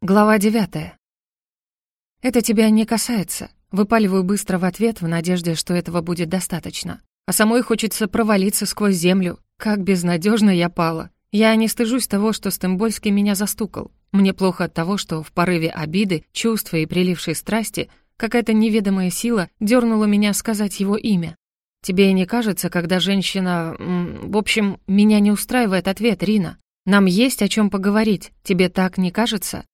Глава девятая. «Это тебя не касается». Выпаливаю быстро в ответ в надежде, что этого будет достаточно. А самой хочется провалиться сквозь землю. Как безнадежно я пала. Я не стыжусь того, что Стембольский меня застукал. Мне плохо от того, что в порыве обиды, чувства и прилившей страсти какая-то неведомая сила дернула меня сказать его имя. Тебе не кажется, когда женщина... В общем, меня не устраивает ответ, Рина. Нам есть о чем поговорить. Тебе так не кажется?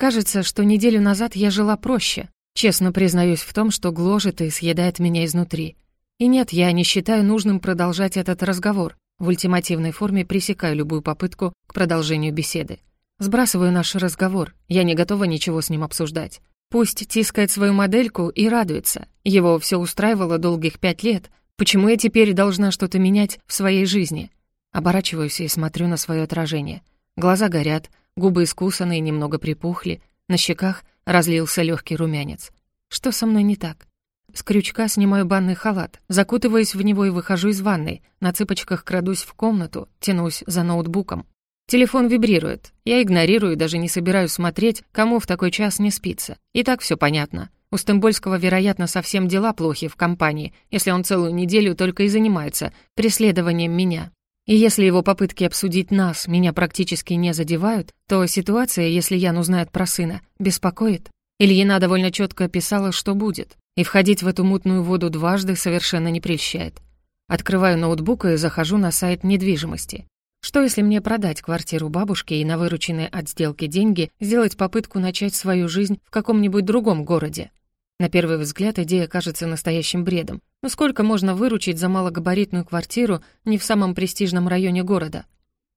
Кажется, что неделю назад я жила проще. Честно признаюсь в том, что гложет и съедает меня изнутри. И нет, я не считаю нужным продолжать этот разговор. В ультимативной форме пресекаю любую попытку к продолжению беседы. Сбрасываю наш разговор. Я не готова ничего с ним обсуждать. Пусть тискает свою модельку и радуется. Его все устраивало долгих пять лет. Почему я теперь должна что-то менять в своей жизни? Оборачиваюсь и смотрю на свое отражение. Глаза горят, Губы искусанные, немного припухли, на щеках разлился легкий румянец. Что со мной не так? С крючка снимаю банный халат, закутываюсь в него и выхожу из ванной, на цыпочках крадусь в комнату, тянусь за ноутбуком. Телефон вибрирует. Я игнорирую даже не собираюсь смотреть, кому в такой час не спится. И так все понятно. У Стембольского, вероятно, совсем дела плохи в компании, если он целую неделю только и занимается преследованием меня. И если его попытки обсудить нас меня практически не задевают, то ситуация, если Ян узнает про сына, беспокоит. Ильина довольно четко описала, что будет, и входить в эту мутную воду дважды совершенно не прельщает. Открываю ноутбук и захожу на сайт недвижимости. Что если мне продать квартиру бабушки и на вырученные от сделки деньги сделать попытку начать свою жизнь в каком-нибудь другом городе? На первый взгляд идея кажется настоящим бредом. Но сколько можно выручить за малогабаритную квартиру не в самом престижном районе города?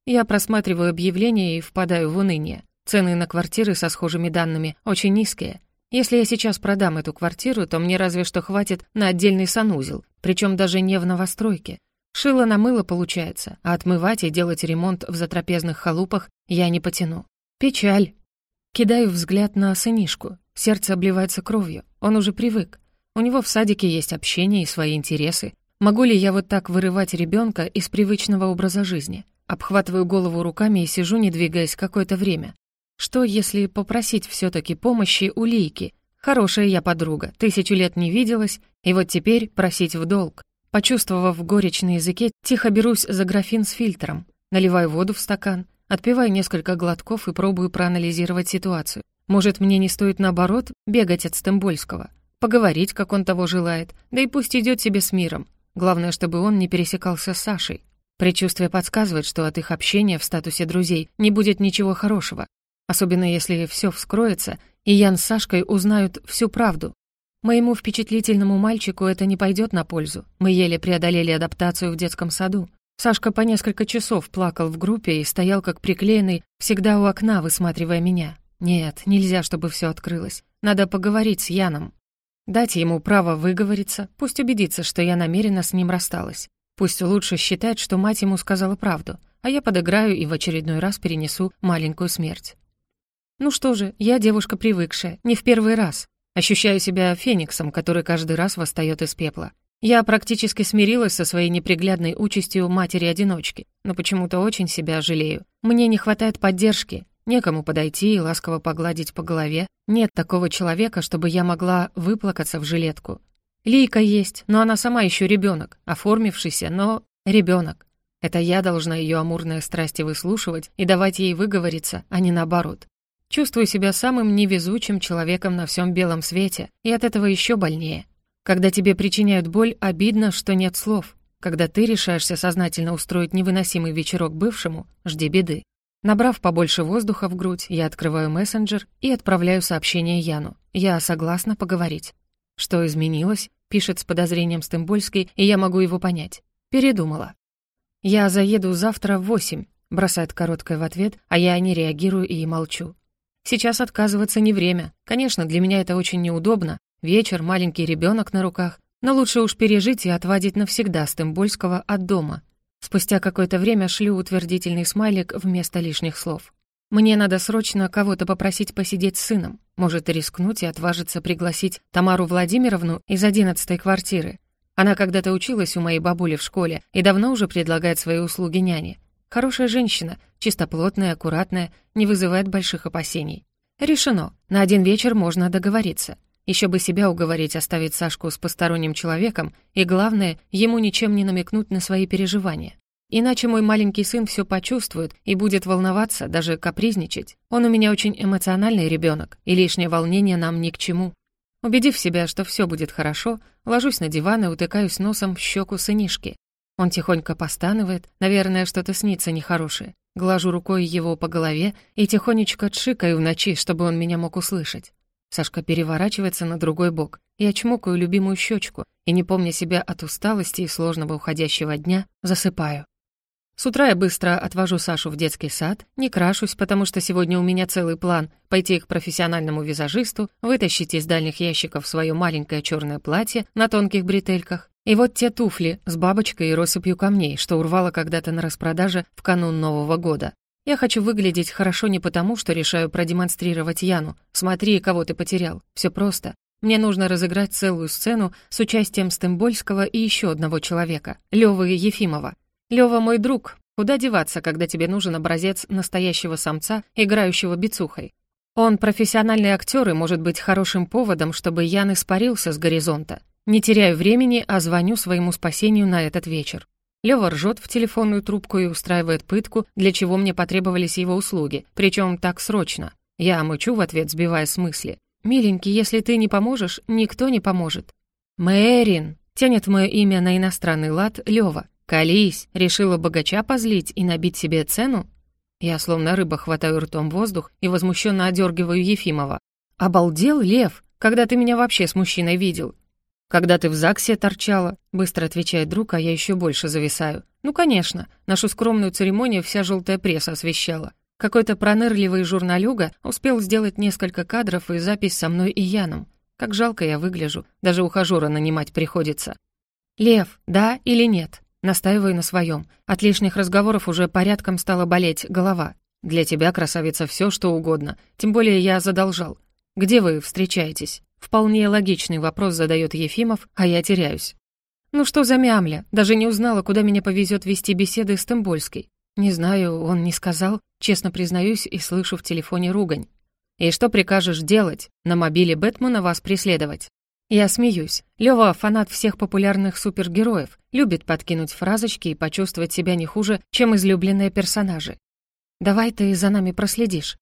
Я просматриваю объявления и впадаю в уныние. Цены на квартиры со схожими данными очень низкие. Если я сейчас продам эту квартиру, то мне разве что хватит на отдельный санузел, причем даже не в новостройке. Шило на мыло получается, а отмывать и делать ремонт в затрапезных халупах я не потяну. Печаль. Кидаю взгляд на сынишку. Сердце обливается кровью. Он уже привык. У него в садике есть общение и свои интересы. Могу ли я вот так вырывать ребенка из привычного образа жизни? Обхватываю голову руками и сижу, не двигаясь какое-то время. Что, если попросить все таки помощи у Лейки? Хорошая я подруга, тысячу лет не виделась, и вот теперь просить в долг. Почувствовав горечь на языке, тихо берусь за графин с фильтром, наливаю воду в стакан, отпиваю несколько глотков и пробую проанализировать ситуацию. Может, мне не стоит, наоборот, бегать от Стембольского? Поговорить, как он того желает, да и пусть идет себе с миром. Главное, чтобы он не пересекался с Сашей. Предчувствие подсказывает, что от их общения в статусе друзей не будет ничего хорошего. Особенно если все вскроется, и Ян с Сашкой узнают всю правду. Моему впечатлительному мальчику это не пойдет на пользу. Мы еле преодолели адаптацию в детском саду. Сашка по несколько часов плакал в группе и стоял как приклеенный, всегда у окна, высматривая меня. Нет, нельзя, чтобы все открылось. Надо поговорить с Яном. Дать ему право выговориться, пусть убедится, что я намеренно с ним рассталась. Пусть лучше считает, что мать ему сказала правду, а я подыграю и в очередной раз перенесу маленькую смерть. Ну что же, я девушка привыкшая, не в первый раз. Ощущаю себя фениксом, который каждый раз восстает из пепла. Я практически смирилась со своей неприглядной участью матери-одиночки, но почему-то очень себя жалею. Мне не хватает поддержки, Некому подойти и ласково погладить по голове. Нет такого человека, чтобы я могла выплакаться в жилетку. Лийка есть, но она сама еще ребенок, оформившийся, но ребенок. Это я должна ее амурные страсти выслушивать и давать ей выговориться, а не наоборот. Чувствую себя самым невезучим человеком на всем белом свете, и от этого еще больнее. Когда тебе причиняют боль, обидно, что нет слов. Когда ты решаешься сознательно устроить невыносимый вечерок бывшему, жди беды. Набрав побольше воздуха в грудь, я открываю мессенджер и отправляю сообщение Яну. Я согласна поговорить. Что изменилось? Пишет с подозрением Стымбольский, и я могу его понять. Передумала. Я заеду завтра в восемь. Бросает короткое в ответ, а я не реагирую и молчу. Сейчас отказываться не время. Конечно, для меня это очень неудобно. Вечер, маленький ребенок на руках. Но лучше уж пережить и отвадить навсегда Стымбольского от дома. Спустя какое-то время шлю утвердительный смайлик вместо лишних слов. Мне надо срочно кого-то попросить посидеть с сыном. Может, рискнуть и отважиться пригласить Тамару Владимировну из одиннадцатой квартиры. Она когда-то училась у моей бабули в школе и давно уже предлагает свои услуги няне. Хорошая женщина, чистоплотная, аккуратная, не вызывает больших опасений. Решено. На один вечер можно договориться. Еще бы себя уговорить оставить Сашку с посторонним человеком, и главное, ему ничем не намекнуть на свои переживания. Иначе мой маленький сын все почувствует и будет волноваться, даже капризничать. Он у меня очень эмоциональный ребенок, и лишнее волнение нам ни к чему. Убедив себя, что все будет хорошо, ложусь на диван и утыкаюсь носом в щеку сынишки. Он тихонько постанывает, наверное, что-то снится нехорошее. Глажу рукой его по голове и тихонечко тшикаю в ночи, чтобы он меня мог услышать. Сашка переворачивается на другой бок. Я чмокаю любимую щечку и, не помня себя от усталости и сложного уходящего дня, засыпаю. С утра я быстро отвожу Сашу в детский сад, не крашусь, потому что сегодня у меня целый план — пойти к профессиональному визажисту, вытащить из дальних ящиков свое маленькое черное платье на тонких бретельках, и вот те туфли с бабочкой и россыпью камней, что урвала когда-то на распродаже в канун Нового года. Я хочу выглядеть хорошо не потому, что решаю продемонстрировать Яну. Смотри, кого ты потерял. Все просто. Мне нужно разыграть целую сцену с участием Стымбольского и еще одного человека, Лёвы Ефимова. Лёва мой друг. Куда деваться, когда тебе нужен образец настоящего самца, играющего бицухой? Он профессиональный актер и может быть хорошим поводом, чтобы Ян испарился с горизонта. Не теряю времени, а звоню своему спасению на этот вечер. Лёва ржет в телефонную трубку и устраивает пытку, для чего мне потребовались его услуги, причем так срочно. Я мычу в ответ, сбивая с мысли. «Миленький, если ты не поможешь, никто не поможет». «Мэрин!» — тянет мое имя на иностранный лад Лёва. «Колись!» — решила богача позлить и набить себе цену? Я словно рыба хватаю ртом воздух и возмущенно одергиваю Ефимова. «Обалдел, Лев? Когда ты меня вообще с мужчиной видел? «Когда ты в ЗАГСе торчала?» — быстро отвечает друг, а я еще больше зависаю. «Ну, конечно, нашу скромную церемонию вся желтая пресса освещала. Какой-то пронырливый журналюга успел сделать несколько кадров и запись со мной и Яном. Как жалко я выгляжу, даже ухажера нанимать приходится. «Лев, да или нет?» Настаиваю на своем. От лишних разговоров уже порядком стала болеть голова. «Для тебя, красавица, все что угодно. Тем более я задолжал. Где вы встречаетесь?» Вполне логичный вопрос задает Ефимов, а я теряюсь. Ну что за мямля? Даже не узнала, куда меня повезет вести беседы с Тембольской. Не знаю, он не сказал. Честно признаюсь и слышу в телефоне ругань. И что прикажешь делать? На мобиле Бэтмена вас преследовать? Я смеюсь. Лёва — фанат всех популярных супергероев, любит подкинуть фразочки и почувствовать себя не хуже, чем излюбленные персонажи. «Давай ты за нами проследишь.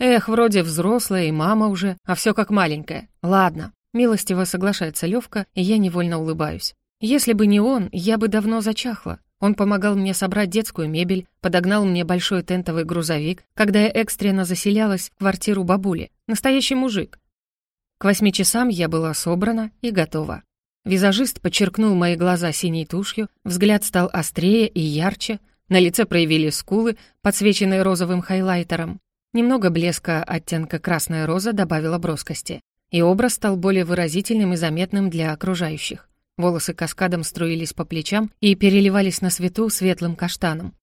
Эх, вроде взрослая и мама уже, а все как маленькая. Ладно. Милостиво соглашается Левка, и я невольно улыбаюсь. Если бы не он, я бы давно зачахла. Он помогал мне собрать детскую мебель, подогнал мне большой тентовый грузовик, когда я экстренно заселялась в квартиру бабули. Настоящий мужик. К восьми часам я была собрана и готова. Визажист подчеркнул мои глаза синей тушью, взгляд стал острее и ярче, на лице проявили скулы, подсвеченные розовым хайлайтером. Немного блеска оттенка красная роза добавила броскости, и образ стал более выразительным и заметным для окружающих. Волосы каскадом струились по плечам и переливались на свету светлым каштаном.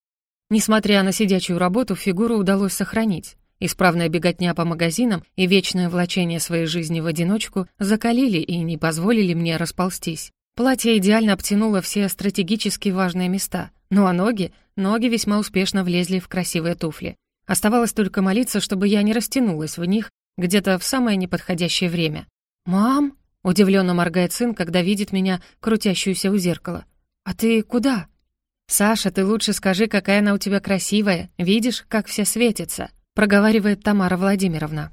Несмотря на сидячую работу, фигуру удалось сохранить. Исправная беготня по магазинам и вечное влачение своей жизни в одиночку закалили и не позволили мне расползтись. Платье идеально обтянуло все стратегически важные места, ну а ноги, ноги весьма успешно влезли в красивые туфли. Оставалось только молиться, чтобы я не растянулась в них где-то в самое неподходящее время. «Мам?» — удивленно моргает сын, когда видит меня, крутящуюся у зеркала. «А ты куда?» «Саша, ты лучше скажи, какая она у тебя красивая. Видишь, как все светится?» — проговаривает Тамара Владимировна.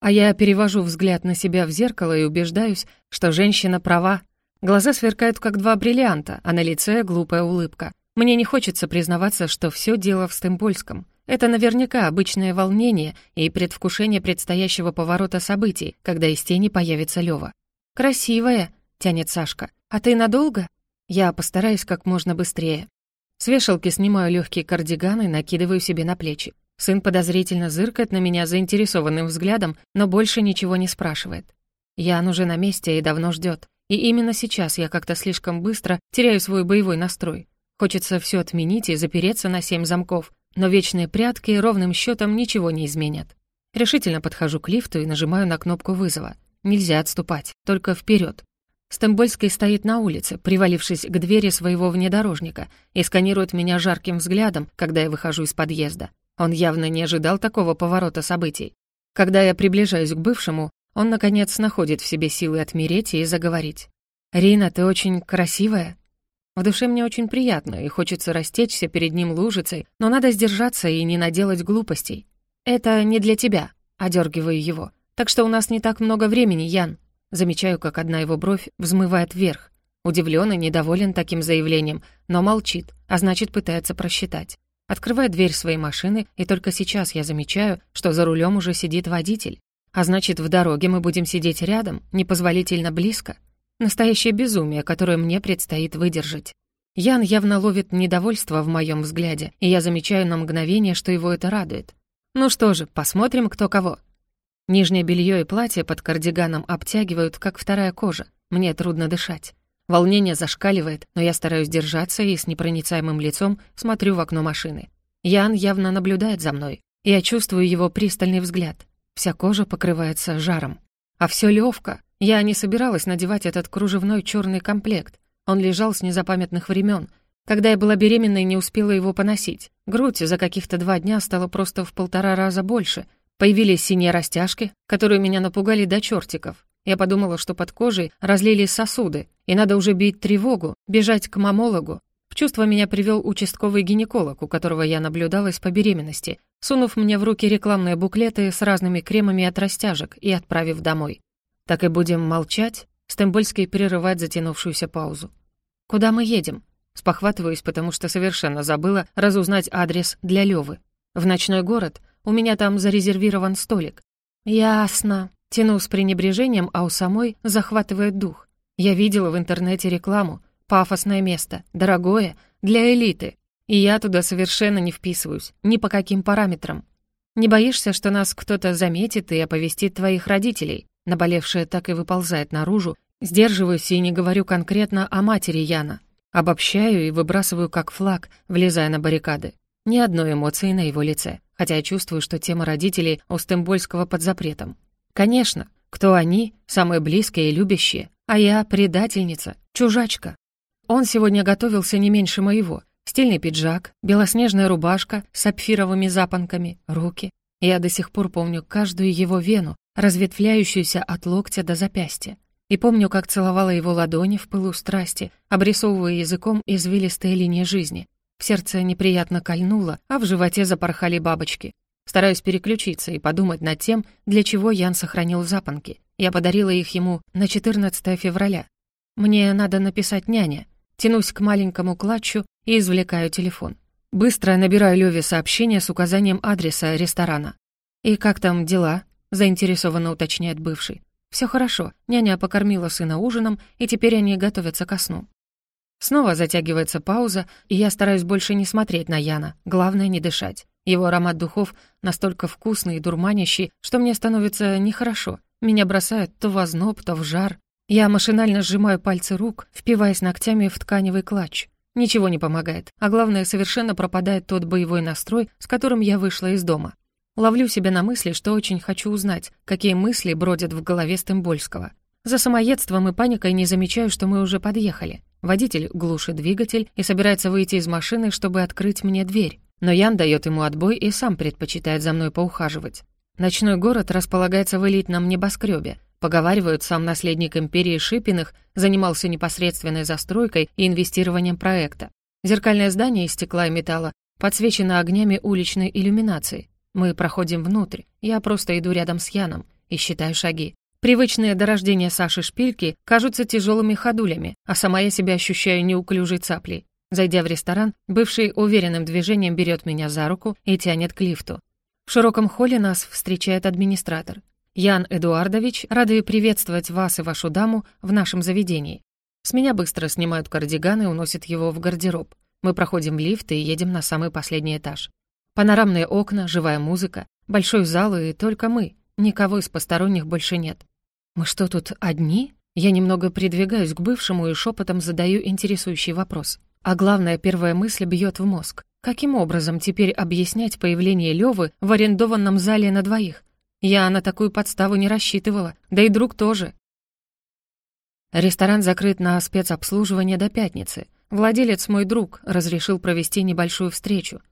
А я перевожу взгляд на себя в зеркало и убеждаюсь, что женщина права. Глаза сверкают, как два бриллианта, а на лице глупая улыбка. Мне не хочется признаваться, что все дело в Стемпольском. Это наверняка обычное волнение и предвкушение предстоящего поворота событий, когда из тени появится Лёва. «Красивая», — тянет Сашка. «А ты надолго?» Я постараюсь как можно быстрее. С вешалки снимаю легкий кардиган и накидываю себе на плечи. Сын подозрительно зыркает на меня заинтересованным взглядом, но больше ничего не спрашивает. Ян уже на месте и давно ждет. И именно сейчас я как-то слишком быстро теряю свой боевой настрой. Хочется все отменить и запереться на семь замков, но вечные прятки ровным счетом ничего не изменят. Решительно подхожу к лифту и нажимаю на кнопку вызова. Нельзя отступать, только вперед. Стембольский стоит на улице, привалившись к двери своего внедорожника, и сканирует меня жарким взглядом, когда я выхожу из подъезда. Он явно не ожидал такого поворота событий. Когда я приближаюсь к бывшему, он, наконец, находит в себе силы отмереть и заговорить. «Рина, ты очень красивая». В душе мне очень приятно, и хочется растечься перед ним лужицей, но надо сдержаться и не наделать глупостей. «Это не для тебя», — одергиваю его. «Так что у нас не так много времени, Ян». Замечаю, как одна его бровь взмывает вверх. Удивлен и недоволен таким заявлением, но молчит, а значит, пытается просчитать. Открывает дверь своей машины, и только сейчас я замечаю, что за рулем уже сидит водитель. А значит, в дороге мы будем сидеть рядом, непозволительно близко. Настоящее безумие, которое мне предстоит выдержать. Ян явно ловит недовольство в моем взгляде, и я замечаю на мгновение, что его это радует. Ну что же, посмотрим, кто кого. Нижнее белье и платье под кардиганом обтягивают, как вторая кожа. Мне трудно дышать. Волнение зашкаливает, но я стараюсь держаться и с непроницаемым лицом смотрю в окно машины. Ян явно наблюдает за мной. Я чувствую его пристальный взгляд. Вся кожа покрывается жаром. А все левко. Я не собиралась надевать этот кружевной черный комплект. Он лежал с незапамятных времен. Когда я была беременной, не успела его поносить. Грудь за каких-то два дня стала просто в полтора раза больше. Появились синие растяжки, которые меня напугали до чертиков. Я подумала, что под кожей разлились сосуды, и надо уже бить тревогу, бежать к мамологу. В чувство меня привел участковый гинеколог, у которого я наблюдалась по беременности, сунув мне в руки рекламные буклеты с разными кремами от растяжек и отправив домой. «Так и будем молчать?» Стембольский прерывает затянувшуюся паузу. «Куда мы едем?» Спохватываюсь, потому что совершенно забыла разузнать адрес для Лёвы. «В ночной город. У меня там зарезервирован столик». «Ясно», Тяну с пренебрежением, а у самой захватывает дух. Я видела в интернете рекламу. Пафосное место, дорогое, для элиты. И я туда совершенно не вписываюсь, ни по каким параметрам. Не боишься, что нас кто-то заметит и оповестит твоих родителей? Наболевшая так и выползает наружу. Сдерживаюсь и не говорю конкретно о матери Яна. Обобщаю и выбрасываю как флаг, влезая на баррикады. Ни одной эмоции на его лице, хотя я чувствую, что тема родителей у Стембольского под запретом. Конечно, кто они, самые близкие и любящие, а я предательница, чужачка. Он сегодня готовился не меньше моего. Стильный пиджак, белоснежная рубашка с сапфировыми запонками, руки. Я до сих пор помню каждую его вену, разветвляющуюся от локтя до запястья. И помню, как целовала его ладони в пылу страсти, обрисовывая языком извилистые линии жизни. В сердце неприятно кольнуло, а в животе запорхали бабочки. Стараюсь переключиться и подумать над тем, для чего Ян сохранил запонки. Я подарила их ему на 14 февраля. Мне надо написать няне. Тянусь к маленькому клатчу и извлекаю телефон. Быстро набираю Лёве сообщение с указанием адреса ресторана. «И как там дела?» — заинтересованно уточняет бывший. Все хорошо. Няня покормила сына ужином, и теперь они готовятся ко сну». Снова затягивается пауза, и я стараюсь больше не смотреть на Яна. Главное — не дышать. Его аромат духов настолько вкусный и дурманящий, что мне становится нехорошо. Меня бросает то в озноб, то в жар. Я машинально сжимаю пальцы рук, впиваясь ногтями в тканевый клатч. Ничего не помогает, а главное, совершенно пропадает тот боевой настрой, с которым я вышла из дома. Ловлю себя на мысли, что очень хочу узнать, какие мысли бродят в голове Стембольского. За самоедством и паникой не замечаю, что мы уже подъехали. Водитель глушит двигатель и собирается выйти из машины, чтобы открыть мне дверь. Но Ян дает ему отбой и сам предпочитает за мной поухаживать. Ночной город располагается в элитном небоскребе. Поговаривают, сам наследник империи Шипиных занимался непосредственной застройкой и инвестированием проекта. Зеркальное здание из стекла и металла подсвечено огнями уличной иллюминации. Мы проходим внутрь. Я просто иду рядом с Яном и считаю шаги. Привычные до рождения Саши шпильки кажутся тяжелыми ходулями, а сама я себя ощущаю неуклюжей цаплей. Зайдя в ресторан, бывший уверенным движением берет меня за руку и тянет к лифту. В широком холле нас встречает администратор. «Ян Эдуардович, рады приветствовать вас и вашу даму в нашем заведении». С меня быстро снимают кардиган и уносят его в гардероб. Мы проходим лифт и едем на самый последний этаж. Панорамные окна, живая музыка, большой зал и только мы. Никого из посторонних больше нет. «Мы что, тут одни?» Я немного придвигаюсь к бывшему и шепотом задаю интересующий вопрос. А главная первая мысль бьет в мозг. Каким образом теперь объяснять появление Лёвы в арендованном зале на двоих? Я на такую подставу не рассчитывала, да и друг тоже. Ресторан закрыт на спецобслуживание до пятницы. Владелец мой друг разрешил провести небольшую встречу.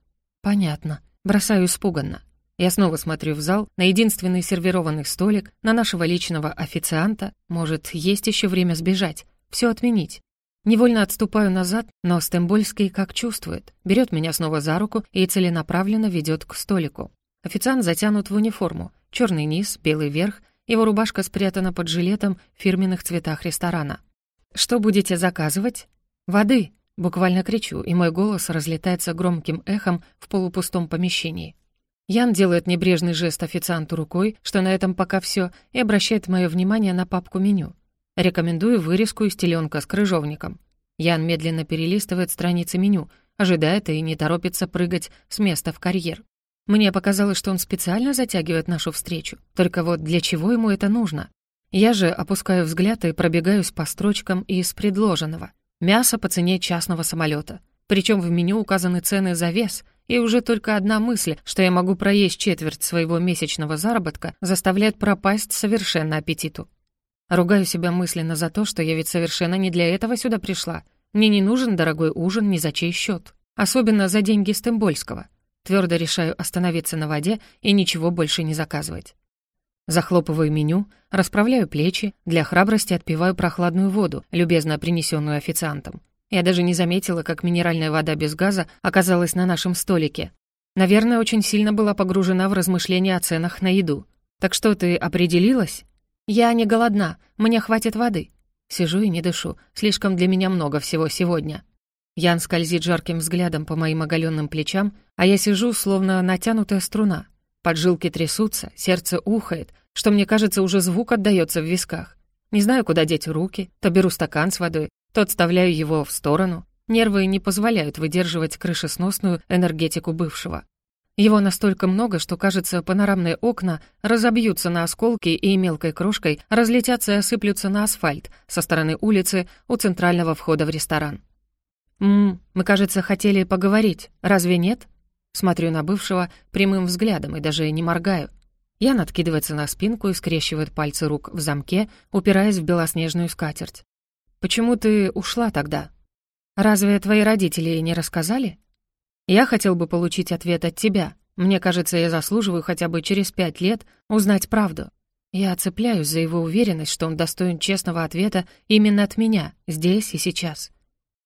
Понятно. Бросаю испуганно. Я снова смотрю в зал, на единственный сервированный столик, на нашего личного официанта. Может, есть еще время сбежать, все отменить. Невольно отступаю назад, но Стембольский как чувствует, берет меня снова за руку и целенаправленно ведет к столику. Официант затянут в униформу, черный низ, белый верх, его рубашка спрятана под жилетом в фирменных цветах ресторана. «Что будете заказывать?» «Воды!» — буквально кричу, и мой голос разлетается громким эхом в полупустом помещении. Ян делает небрежный жест официанту рукой, что на этом пока все, и обращает мое внимание на папку меню. Рекомендую вырезку из теленка с крыжовником. Ян медленно перелистывает страницы меню, ожидает и не торопится прыгать с места в карьер. Мне показалось, что он специально затягивает нашу встречу. Только вот для чего ему это нужно? Я же опускаю взгляд и пробегаюсь по строчкам из предложенного. Мясо по цене частного самолета. Причем в меню указаны цены за вес — и уже только одна мысль, что я могу проесть четверть своего месячного заработка, заставляет пропасть совершенно аппетиту. Ругаю себя мысленно за то, что я ведь совершенно не для этого сюда пришла. Мне не нужен дорогой ужин ни за чей счет, Особенно за деньги Стембольского. Твердо решаю остановиться на воде и ничего больше не заказывать. Захлопываю меню, расправляю плечи, для храбрости отпиваю прохладную воду, любезно принесенную официантом. Я даже не заметила, как минеральная вода без газа оказалась на нашем столике. Наверное, очень сильно была погружена в размышления о ценах на еду. «Так что, ты определилась?» «Я не голодна, мне хватит воды». Сижу и не дышу, слишком для меня много всего сегодня. Ян скользит жарким взглядом по моим оголенным плечам, а я сижу, словно натянутая струна. Поджилки трясутся, сердце ухает, что мне кажется, уже звук отдаётся в висках. Не знаю, куда деть руки, то беру стакан с водой, то отставляю его в сторону. Нервы не позволяют выдерживать крышесносную энергетику бывшего. Его настолько много, что, кажется, панорамные окна разобьются на осколки и мелкой крошкой разлетятся и осыплются на асфальт со стороны улицы у центрального входа в ресторан. «Ммм, мы, кажется, хотели поговорить, разве нет?» Смотрю на бывшего прямым взглядом и даже не моргаю. Ян откидывается на спинку и скрещивает пальцы рук в замке, упираясь в белоснежную скатерть. Почему ты ушла тогда? Разве твои родители не рассказали? Я хотел бы получить ответ от тебя. Мне кажется, я заслуживаю хотя бы через пять лет узнать правду. Я цепляюсь за его уверенность, что он достоин честного ответа именно от меня, здесь и сейчас.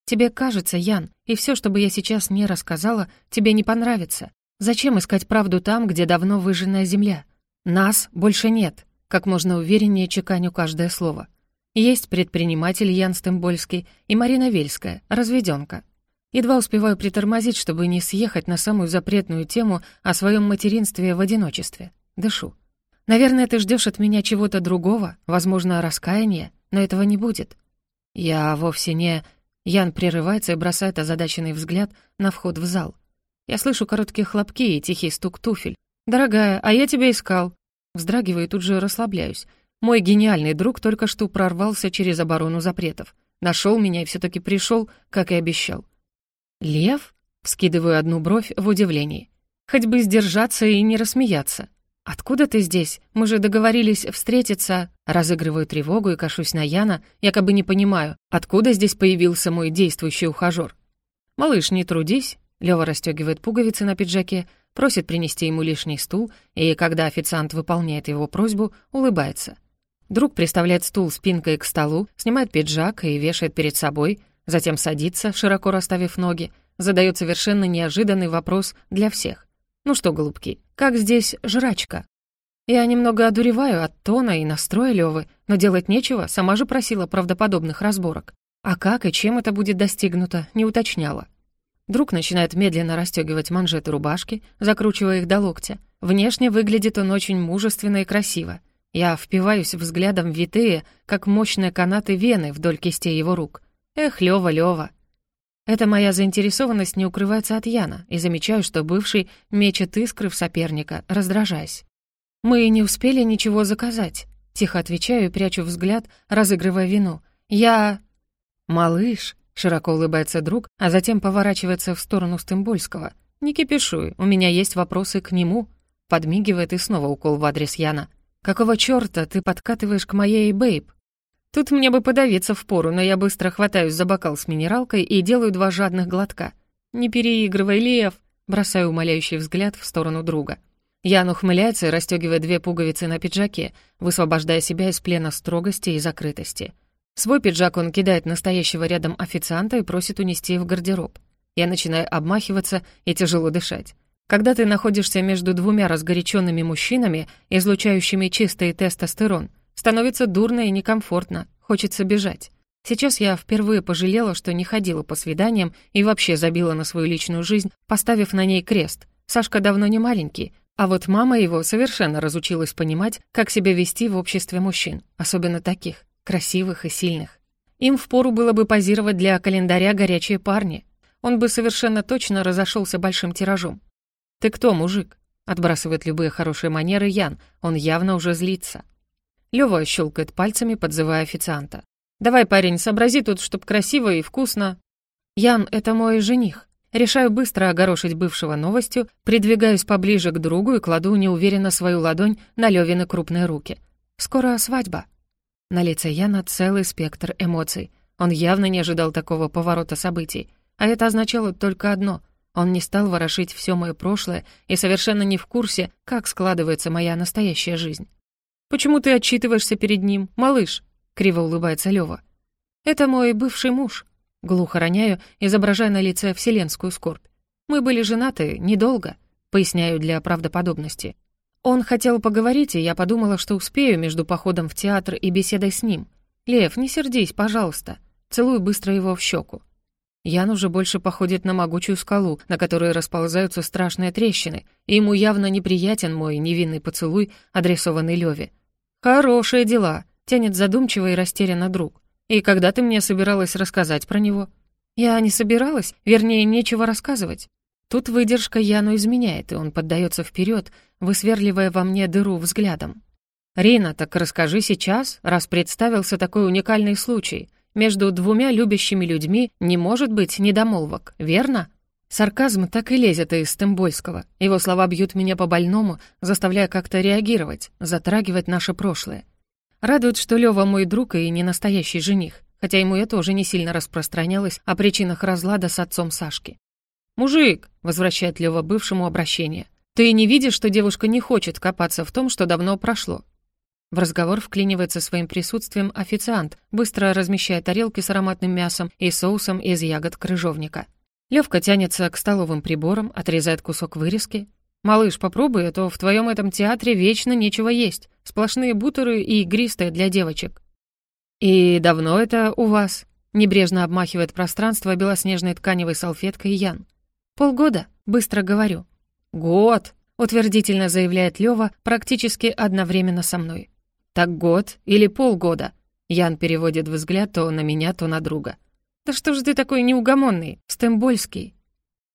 Тебе кажется, Ян, и все, что бы я сейчас не рассказала, тебе не понравится. Зачем искать правду там, где давно выжженная земля? Нас больше нет, как можно увереннее чеканю каждое слово. Есть предприниматель Ян Стембольский и Марина Вельская, разведенка. Едва успеваю притормозить, чтобы не съехать на самую запретную тему о своем материнстве в одиночестве. Дышу. Наверное, ты ждешь от меня чего-то другого, возможно, раскаяния, но этого не будет. Я вовсе не... Ян прерывается и бросает озадаченный взгляд на вход в зал. Я слышу короткие хлопки и тихий стук туфель. «Дорогая, а я тебя искал». Вздрагиваю и тут же расслабляюсь. Мой гениальный друг только что прорвался через оборону запретов. Нашел меня и все-таки пришел, как и обещал. «Лев?» — вскидываю одну бровь в удивлении. «Хоть бы сдержаться и не рассмеяться. Откуда ты здесь? Мы же договорились встретиться...» Разыгрываю тревогу и кашусь на Яна, якобы не понимаю, откуда здесь появился мой действующий ухажёр. «Малыш, не трудись», — Лёва расстёгивает пуговицы на пиджаке, просит принести ему лишний стул, и, когда официант выполняет его просьбу, улыбается. Друг приставляет стул спинкой к столу, снимает пиджак и вешает перед собой, затем садится, широко расставив ноги, задает совершенно неожиданный вопрос для всех. «Ну что, голубки, как здесь жрачка?» Я немного одуреваю от тона и настроя Лёвы, но делать нечего, сама же просила правдоподобных разборок. А как и чем это будет достигнуто, не уточняла. Друг начинает медленно расстегивать манжеты рубашки, закручивая их до локтя. Внешне выглядит он очень мужественно и красиво. Я впиваюсь взглядом в витые, как мощные канаты вены вдоль кистей его рук. Эх, Лёва, Лёва. Эта моя заинтересованность не укрывается от Яна, и замечаю, что бывший мечет искры в соперника, раздражаясь. «Мы не успели ничего заказать», — тихо отвечаю и прячу взгляд, разыгрывая вину. «Я...» «Малыш», — широко улыбается друг, а затем поворачивается в сторону Стымбольского. «Не кипишуй, у меня есть вопросы к нему», — подмигивает и снова укол в адрес Яна. «Какого чёрта ты подкатываешь к моей бейб?» Тут мне бы подавиться впору, но я быстро хватаюсь за бокал с минералкой и делаю два жадных глотка. «Не переигрывай, Лев!» — бросаю умоляющий взгляд в сторону друга. Ян ухмыляется и две пуговицы на пиджаке, высвобождая себя из плена строгости и закрытости. Свой пиджак он кидает настоящего рядом официанта и просит унести в гардероб. Я начинаю обмахиваться и тяжело дышать. Когда ты находишься между двумя разгоряченными мужчинами, излучающими чистый тестостерон, становится дурно и некомфортно, хочется бежать. Сейчас я впервые пожалела, что не ходила по свиданиям и вообще забила на свою личную жизнь, поставив на ней крест. Сашка давно не маленький, а вот мама его совершенно разучилась понимать, как себя вести в обществе мужчин, особенно таких, красивых и сильных. Им впору было бы позировать для календаря «Горячие парни». Он бы совершенно точно разошелся большим тиражом. «Ты кто, мужик?» — отбрасывает любые хорошие манеры Ян, он явно уже злится. Лёва щелкает пальцами, подзывая официанта. «Давай, парень, сообрази тут, чтоб красиво и вкусно». «Ян, это мой жених». Решаю быстро огорошить бывшего новостью, придвигаюсь поближе к другу и кладу неуверенно свою ладонь на Лёвины крупные руки. «Скоро свадьба». На лице Яна целый спектр эмоций. Он явно не ожидал такого поворота событий. А это означало только одно — он не стал ворошить все мое прошлое и совершенно не в курсе, как складывается моя настоящая жизнь. «Почему ты отчитываешься перед ним, малыш?» — криво улыбается Лёва. «Это мой бывший муж», — глухо роняю, изображая на лице вселенскую скорбь. «Мы были женаты недолго», — поясняю для правдоподобности. Он хотел поговорить, и я подумала, что успею между походом в театр и беседой с ним. «Лев, не сердись, пожалуйста». Целую быстро его в щеку. Ян уже больше походит на могучую скалу, на которой расползаются страшные трещины, и ему явно неприятен мой невинный поцелуй, адресованный Леве. «Хорошие дела», — тянет задумчиво и растерянно друг. «И когда ты мне собиралась рассказать про него?» «Я не собиралась, вернее, нечего рассказывать». Тут выдержка Яну изменяет, и он поддается вперед, высверливая во мне дыру взглядом. «Рина, так расскажи сейчас, раз представился такой уникальный случай», между двумя любящими людьми не может быть недомолвок, верно? Сарказм так и лезет из Стембольского. Его слова бьют меня по больному, заставляя как-то реагировать, затрагивать наше прошлое. Радует, что Лёва мой друг и не настоящий жених, хотя ему я тоже не сильно распространялась о причинах разлада с отцом Сашки. «Мужик!» — возвращает Лёва бывшему обращение. «Ты не видишь, что девушка не хочет копаться в том, что давно прошло? В разговор вклинивается своим присутствием официант, быстро размещая тарелки с ароматным мясом и соусом из ягод крыжовника. Левка тянется к столовым приборам, отрезает кусок вырезки. «Малыш, попробуй, а то в твоем этом театре вечно нечего есть. Сплошные бутеры и игристые для девочек». «И давно это у вас?» Небрежно обмахивает пространство белоснежной тканевой салфеткой Ян. «Полгода», — быстро говорю. «Год», — утвердительно заявляет Лёва практически одновременно со мной. «Так год или полгода?» Ян переводит взгляд то на меня, то на друга. «Да что же ты такой неугомонный, стембольский?»